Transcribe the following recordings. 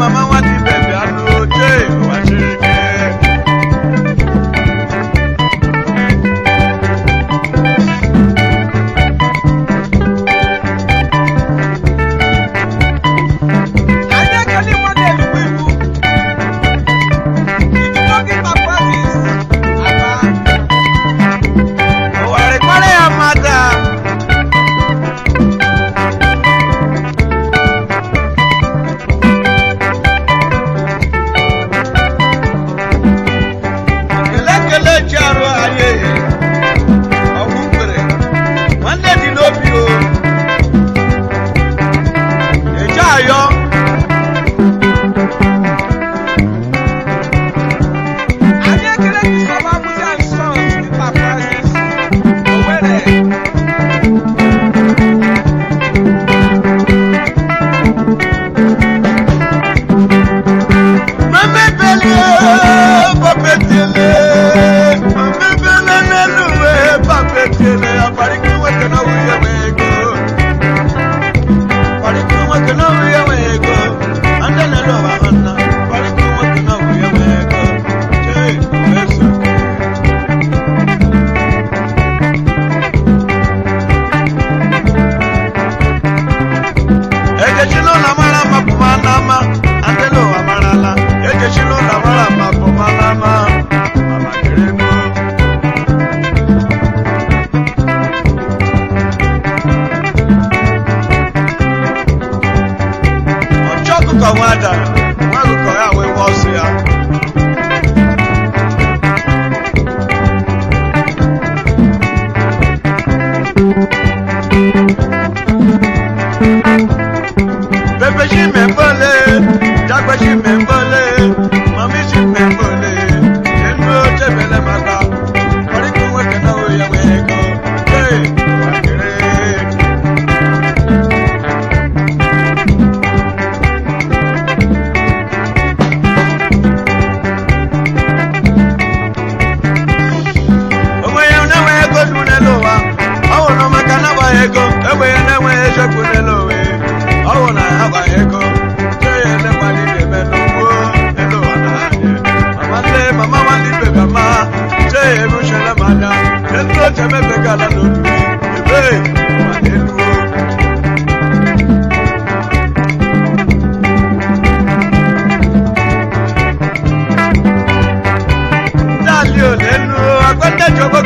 mama wati ejilo la mara makumanama atelo amarala ejeshilo la mara makumanama amakerebo. ọjọ́ kúkọ̀ wọn àdàrà wọn àlùkọ̀ àwọn ewu ọ̀sìn.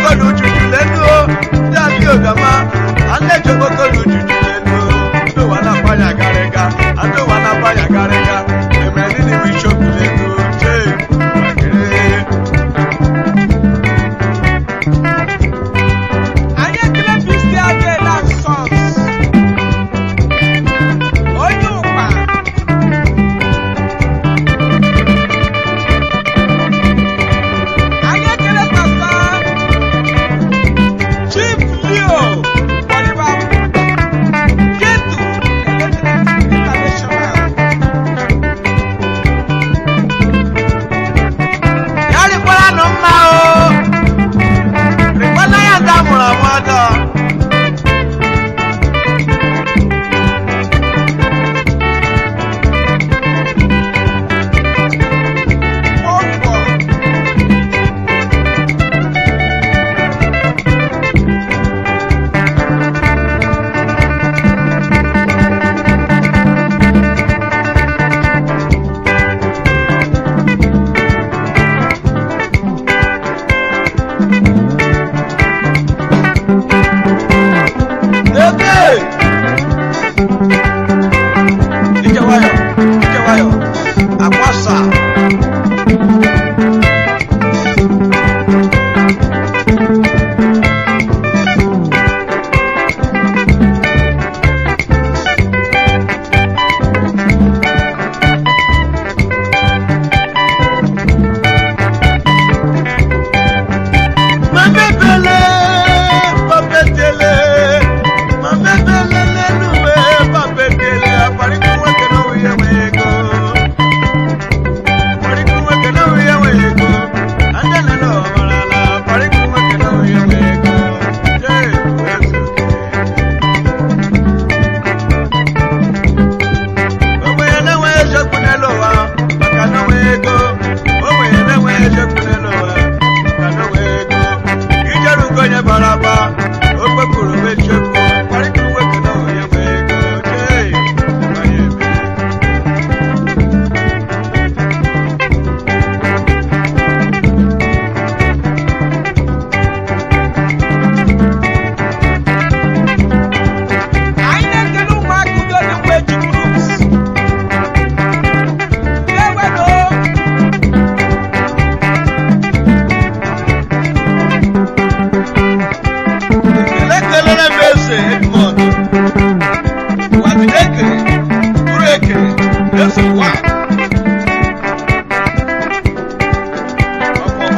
kokolu juju lẹ́nu o tí a bí ògànmá àlejò kokolu juju lẹ́nu o tó wà lápá yàgàrẹ́gà àtọ́wà Father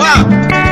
Yeah.